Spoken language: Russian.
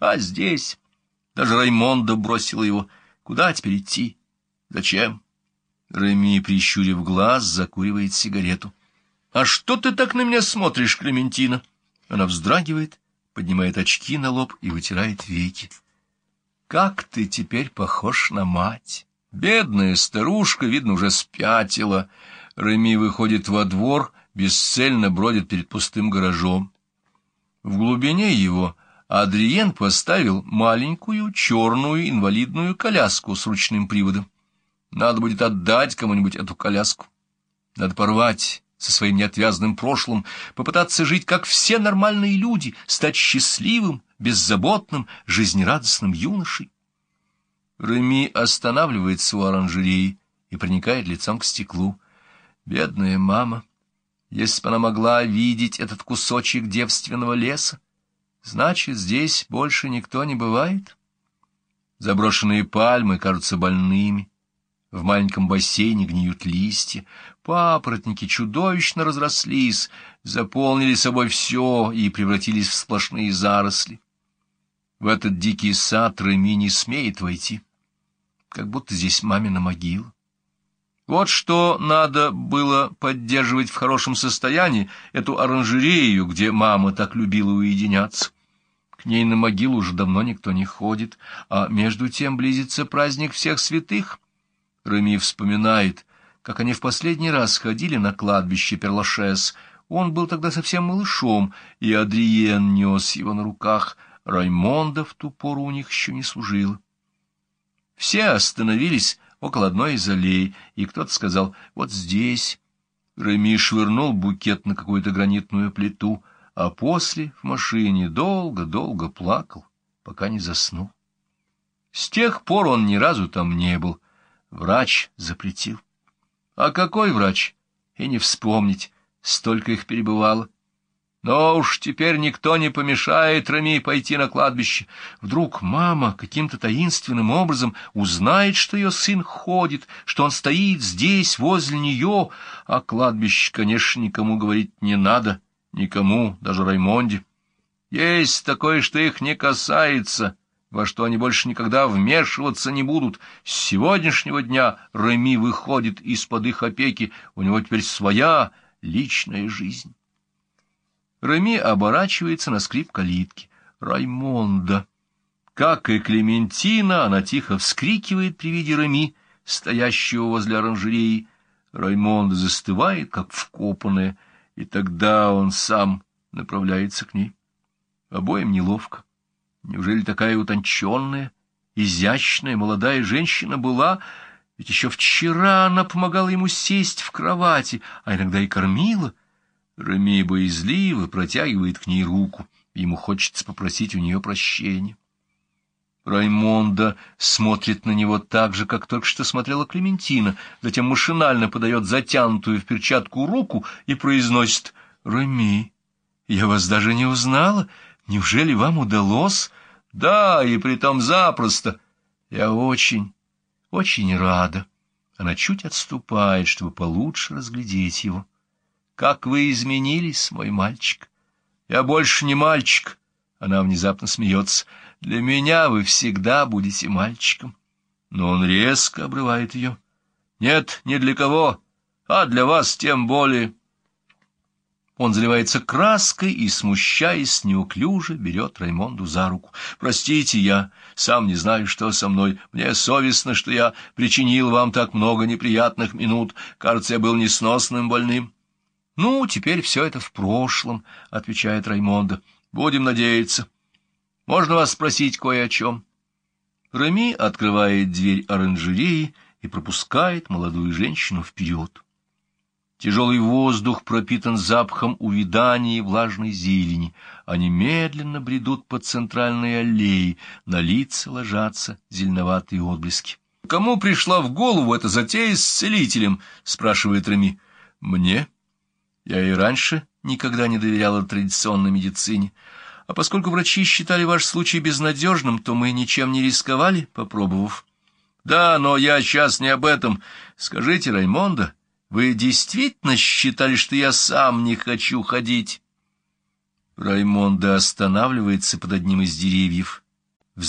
А здесь даже Раймонда бросила его. Куда теперь идти? Зачем? Реми, прищурив глаз, закуривает сигарету. — А что ты так на меня смотришь, Клементина? Она вздрагивает, поднимает очки на лоб и вытирает веки. — Как ты теперь похож на мать! Бедная старушка, видно, уже спятила. Реми выходит во двор, бесцельно бродит перед пустым гаражом. В глубине его Адриен поставил маленькую черную инвалидную коляску с ручным приводом. Надо будет отдать кому-нибудь эту коляску. Надо порвать со своим неотвязным прошлым, попытаться жить, как все нормальные люди, стать счастливым, беззаботным, жизнерадостным юношей. Реми останавливается у оранжереи и проникает лицом к стеклу. Бедная мама! Если бы она могла видеть этот кусочек девственного леса, значит, здесь больше никто не бывает. Заброшенные пальмы кажутся больными, в маленьком бассейне гниют листья, папоротники чудовищно разрослись, заполнили собой все и превратились в сплошные заросли. В этот дикий сад Реми не смеет войти, как будто здесь мамина могила. Вот что надо было поддерживать в хорошем состоянии, эту оранжерею, где мама так любила уединяться. К ней на могилу уже давно никто не ходит, а между тем близится праздник всех святых — Реми вспоминает, как они в последний раз ходили на кладбище Перлашес. Он был тогда совсем малышом, и Адриен нес его на руках. Раймонда в ту пору у них еще не служил. Все остановились около одной из аллей, и кто-то сказал «вот здесь». Реми швырнул букет на какую-то гранитную плиту, а после в машине долго-долго плакал, пока не заснул. С тех пор он ни разу там не был, Врач запретил. А какой врач? И не вспомнить, столько их перебывало. Но уж теперь никто не помешает Рами пойти на кладбище. Вдруг мама каким-то таинственным образом узнает, что ее сын ходит, что он стоит здесь, возле нее, а кладбище, конечно, никому говорить не надо, никому, даже Раймонде. Есть такое, что их не касается, во что они больше никогда вмешиваться не будут. С сегодняшнего дня Реми выходит из-под их опеки, у него теперь своя личная жизнь. Реми оборачивается на скрип калитки. Раймонда. Как и Клементина, она тихо вскрикивает при виде Реми, стоящего возле оранжереи. Раймонда застывает, как вкопанная, и тогда он сам направляется к ней. Обоим неловко. Неужели такая утонченная, изящная молодая женщина была... Ведь еще вчера она помогала ему сесть в кровати, а иногда и кормила. Рами боязливо протягивает к ней руку. Ему хочется попросить у нее прощения. Раймонда смотрит на него так же, как только что смотрела Клементина, затем машинально подает затянутую в перчатку руку и произносит «Рами, я вас даже не узнала. Неужели вам удалось?» Да, и притом запросто. Я очень, очень рада. Она чуть отступает, чтобы получше разглядеть его. Как вы изменились, мой мальчик. Я больше не мальчик. Она внезапно смеется. Для меня вы всегда будете мальчиком. Но он резко обрывает ее. Нет, не для кого, а для вас тем более. Он заливается краской и, смущаясь, неуклюже берет Раймонду за руку. «Простите, я сам не знаю, что со мной. Мне совестно, что я причинил вам так много неприятных минут. Кажется, я был несносным больным». «Ну, теперь все это в прошлом», — отвечает Раймонда. «Будем надеяться. Можно вас спросить кое о чем?» Рами открывает дверь оранжереи и пропускает молодую женщину вперед. Тяжелый воздух пропитан запахом увядания и влажной зелени. Они медленно бредут по центральной аллее, на лица ложатся зеленоватые отблески. «Кому пришла в голову эта затея с целителем?» — спрашивает Реми. «Мне. Я и раньше никогда не доверяла традиционной медицине. А поскольку врачи считали ваш случай безнадежным, то мы ничем не рисковали, попробовав». «Да, но я сейчас не об этом. Скажите, Раймонда...» Вы действительно считали, что я сам не хочу ходить? Раймонда останавливается под одним из деревьев в